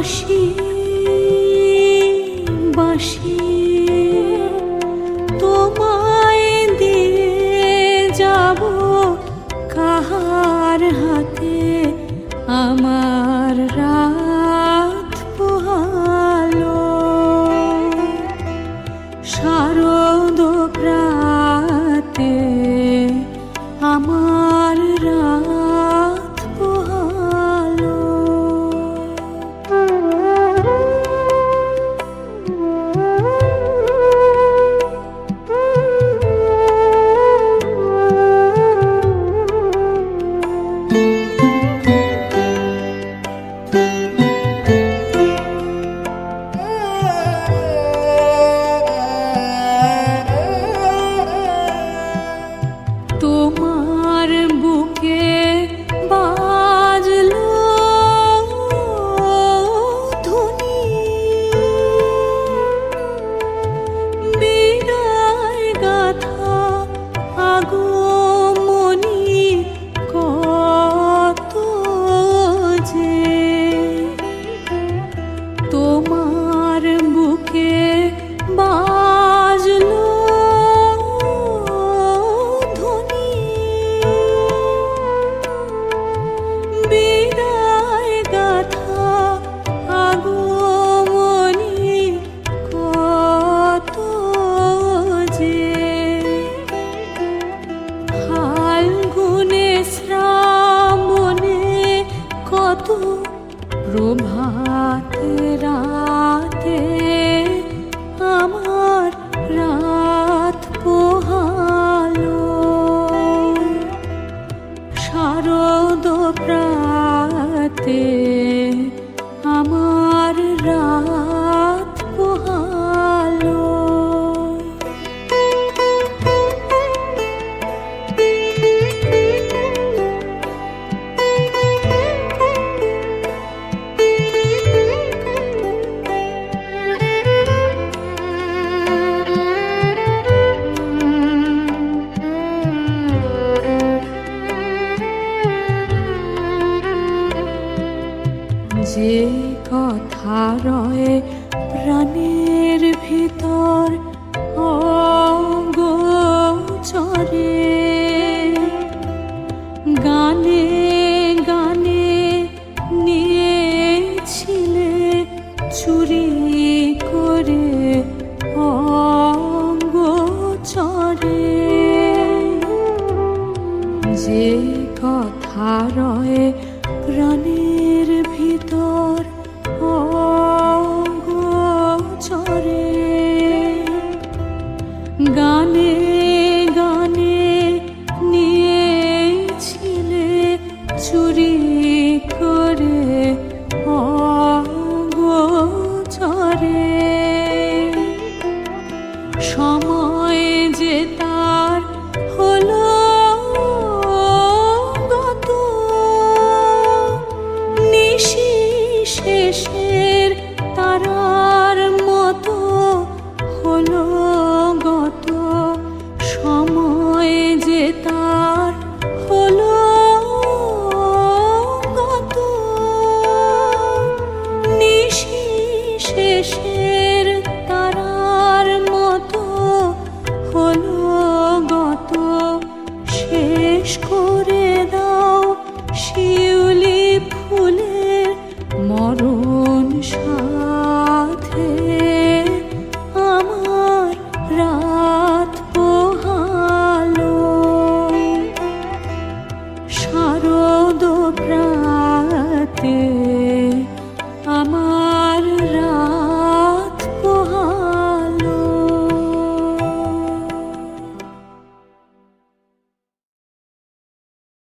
হাসি भारा রয়ে প্রাণের ভিতর অগোচরে। গানে গানে নিয়েছিলে চুরি করে অগোচরে। যে কথা শিউলি ফুলের মরণ সা